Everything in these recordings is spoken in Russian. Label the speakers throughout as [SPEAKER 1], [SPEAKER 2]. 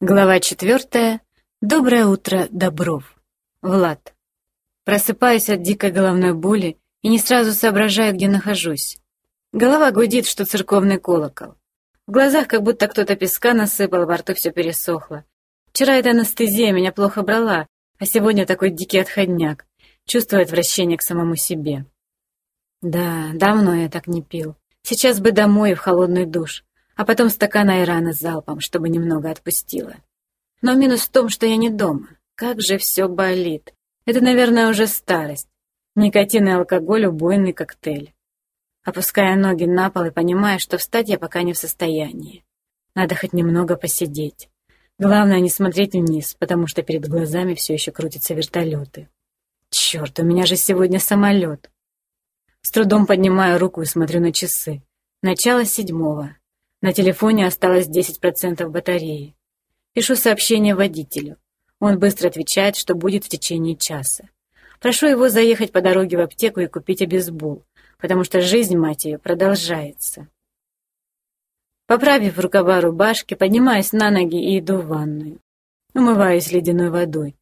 [SPEAKER 1] Глава четвертая. Доброе утро, Добров. Влад. Просыпаюсь от дикой головной боли и не сразу соображаю, где нахожусь. Голова гудит, что церковный колокол. В глазах как будто кто-то песка насыпал, во рту все пересохло. Вчера эта анестезия меня плохо брала, а сегодня такой дикий отходняк. Чувствую отвращение к самому себе. Да, давно я так не пил. Сейчас бы домой в холодный душ а потом стакан айрана с залпом, чтобы немного отпустило. Но минус в том, что я не дома. Как же все болит. Это, наверное, уже старость. Никотин и алкоголь — убойный коктейль. Опуская ноги на пол и понимая, что встать я пока не в состоянии. Надо хоть немного посидеть. Главное, не смотреть вниз, потому что перед глазами все еще крутятся вертолеты. Черт, у меня же сегодня самолет. С трудом поднимаю руку и смотрю на часы. Начало седьмого. На телефоне осталось 10% батареи. Пишу сообщение водителю. Он быстро отвечает, что будет в течение часа. Прошу его заехать по дороге в аптеку и купить обезбол, потому что жизнь, мать ее, продолжается. Поправив рукава рубашки, поднимаюсь на ноги и иду в ванную. Умываюсь ледяной водой.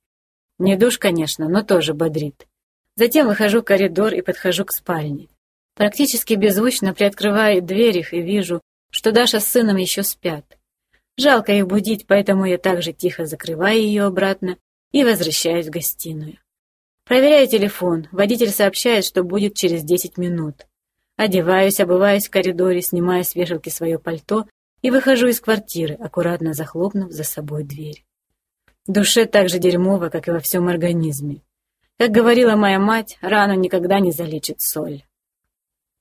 [SPEAKER 1] Не душ, конечно, но тоже бодрит. Затем выхожу в коридор и подхожу к спальне. Практически беззвучно приоткрываю дверь их и вижу, что Даша с сыном еще спят. Жалко их будить, поэтому я также тихо закрываю ее обратно и возвращаюсь в гостиную. Проверяю телефон. Водитель сообщает, что будет через 10 минут. Одеваюсь, обуваюсь в коридоре, снимаю с вешалки свое пальто и выхожу из квартиры, аккуратно захлопнув за собой дверь. Душе так же дерьмово, как и во всем организме. Как говорила моя мать, рану никогда не залечит соль.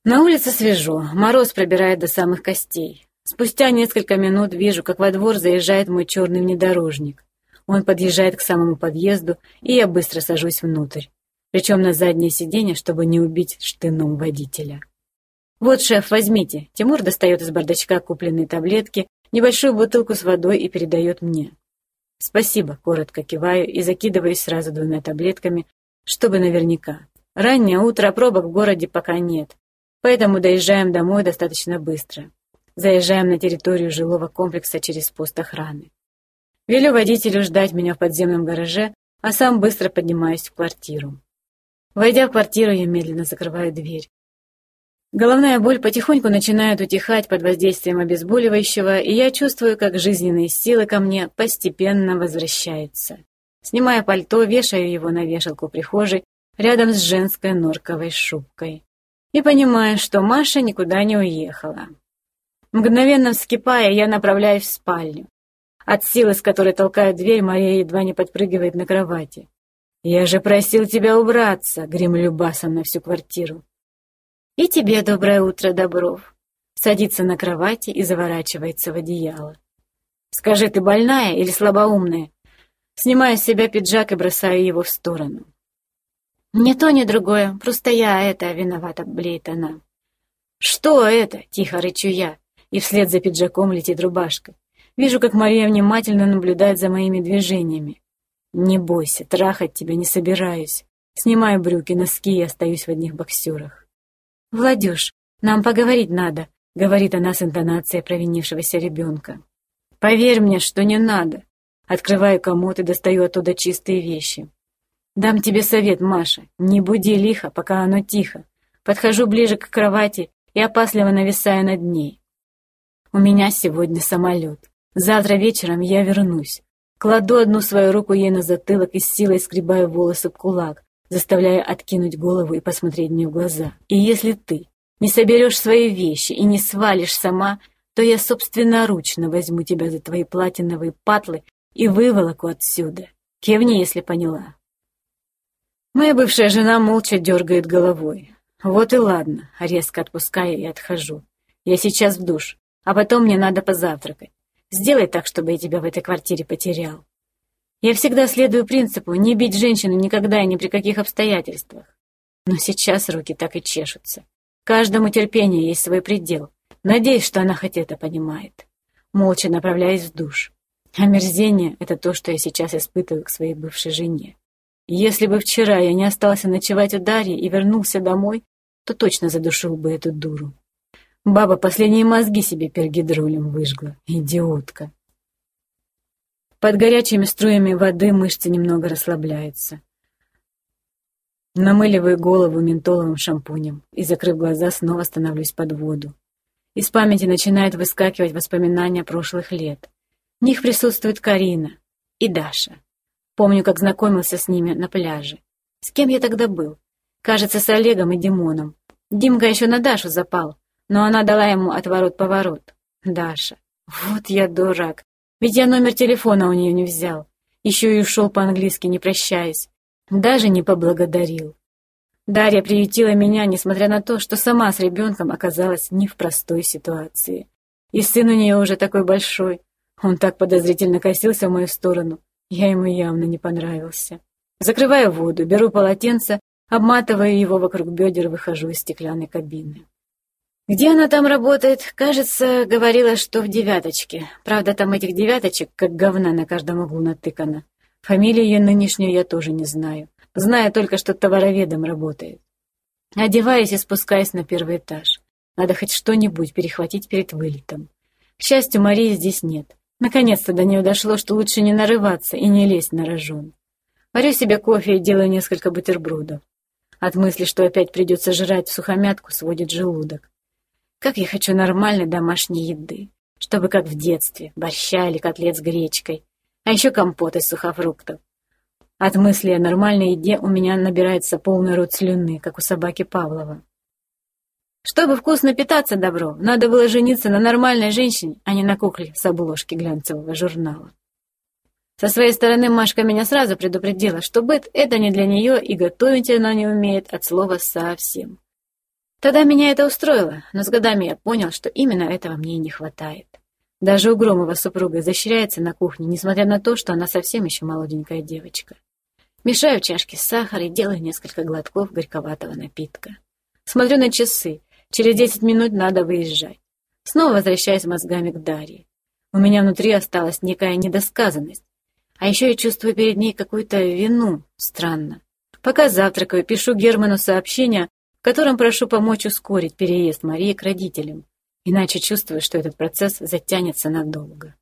[SPEAKER 1] На улице свежо, мороз пробирает до самых костей. Спустя несколько минут вижу, как во двор заезжает мой черный внедорожник. Он подъезжает к самому подъезду, и я быстро сажусь внутрь. Причем на заднее сиденье, чтобы не убить штыном водителя. «Вот, шеф, возьмите». Тимур достает из бардачка купленные таблетки, небольшую бутылку с водой и передает мне. «Спасибо», — коротко киваю и закидываюсь сразу двумя таблетками, чтобы наверняка. Раннее утро, пробок в городе пока нет поэтому доезжаем домой достаточно быстро. Заезжаем на территорию жилого комплекса через пост охраны. Велю водителю ждать меня в подземном гараже, а сам быстро поднимаюсь в квартиру. Войдя в квартиру, я медленно закрываю дверь. Головная боль потихоньку начинает утихать под воздействием обезболивающего, и я чувствую, как жизненные силы ко мне постепенно возвращаются. Снимая пальто, вешаю его на вешалку прихожей рядом с женской норковой шубкой и понимая, что Маша никуда не уехала. Мгновенно вскипая, я направляюсь в спальню. От силы, с которой толкаю дверь, Мария едва не подпрыгивает на кровати. «Я же просил тебя убраться!» — гремлю басом на всю квартиру. «И тебе доброе утро, Добров!» Садится на кровати и заворачивается в одеяло. «Скажи, ты больная или слабоумная?» Снимаю с себя пиджак и бросаю его в сторону. «Не то, ни другое, просто я это виновата», — блеет она. «Что это?» — тихо рычу я, и вслед за пиджаком летит рубашка. Вижу, как Мария внимательно наблюдает за моими движениями. «Не бойся, трахать тебя не собираюсь. Снимаю брюки, носки и остаюсь в одних боксерах». «Владюш, нам поговорить надо», — говорит она с интонацией провинившегося ребенка. «Поверь мне, что не надо». Открываю комод и достаю оттуда чистые вещи. «Дам тебе совет, Маша. Не буди лихо, пока оно тихо. Подхожу ближе к кровати и опасливо нависаю над ней. У меня сегодня самолет. Завтра вечером я вернусь. Кладу одну свою руку ей на затылок и с силой скребаю волосы в кулак, заставляя откинуть голову и посмотреть мне в глаза. И если ты не соберешь свои вещи и не свалишь сама, то я собственноручно возьму тебя за твои платиновые патлы и выволоку отсюда. Кивни, если поняла. Моя бывшая жена молча дергает головой. Вот и ладно, резко отпускаю и отхожу. Я сейчас в душ, а потом мне надо позавтракать. Сделай так, чтобы я тебя в этой квартире потерял. Я всегда следую принципу не бить женщину никогда и ни при каких обстоятельствах. Но сейчас руки так и чешутся. Каждому терпению есть свой предел. Надеюсь, что она хоть это понимает. Молча направляюсь в душ. Омерзение — это то, что я сейчас испытываю к своей бывшей жене. Если бы вчера я не остался ночевать у Дарьи и вернулся домой, то точно задушил бы эту дуру. Баба последние мозги себе пергидролем выжгла. Идиотка. Под горячими струями воды мышцы немного расслабляются. Намыливаю голову ментоловым шампунем и, закрыв глаза, снова становлюсь под воду. Из памяти начинают выскакивать воспоминания прошлых лет. В них присутствует Карина и Даша. Помню, как знакомился с ними на пляже. С кем я тогда был? Кажется, с Олегом и Димоном. Димка еще на Дашу запал, но она дала ему отворот-поворот. Даша. Вот я дурак. Ведь я номер телефона у нее не взял. Еще и ушел по-английски, не прощаясь. Даже не поблагодарил. Дарья приютила меня, несмотря на то, что сама с ребенком оказалась не в простой ситуации. И сын у нее уже такой большой. Он так подозрительно косился в мою сторону. Я ему явно не понравился. Закрываю воду, беру полотенце, обматываю его вокруг бедер выхожу из стеклянной кабины. Где она там работает? Кажется, говорила, что в девяточке. Правда, там этих девяточек, как говна на каждом углу натыкано. Фамилию ее нынешнюю я тоже не знаю. Знаю только, что товароведом работает. Одеваюсь и спускаюсь на первый этаж. Надо хоть что-нибудь перехватить перед вылетом. К счастью, Марии здесь нет. Наконец-то до нее дошло, что лучше не нарываться и не лезть на рожон. Варю себе кофе и делаю несколько бутербродов. От мысли, что опять придется жрать в сухомятку, сводит желудок. Как я хочу нормальной домашней еды, чтобы как в детстве, борща или котлет с гречкой, а еще компот из сухофруктов. От мысли о нормальной еде у меня набирается полный рот слюны, как у собаки Павлова. Чтобы вкусно питаться добро, надо было жениться на нормальной женщине, а не на кукле с обложки глянцевого журнала. Со своей стороны Машка меня сразу предупредила, что быт — это не для нее, и готовить она не умеет от слова совсем. Тогда меня это устроило, но с годами я понял, что именно этого мне и не хватает. Даже у Громова супруга изощряется на кухне, несмотря на то, что она совсем еще молоденькая девочка. Мешаю чашки сахар и делаю несколько глотков горьковатого напитка. Смотрю на часы. Через десять минут надо выезжать. Снова возвращаюсь мозгами к Дарье. У меня внутри осталась некая недосказанность. А еще я чувствую перед ней какую-то вину. Странно. Пока завтракаю, пишу Герману сообщение, в котором прошу помочь ускорить переезд Марии к родителям. Иначе чувствую, что этот процесс затянется надолго.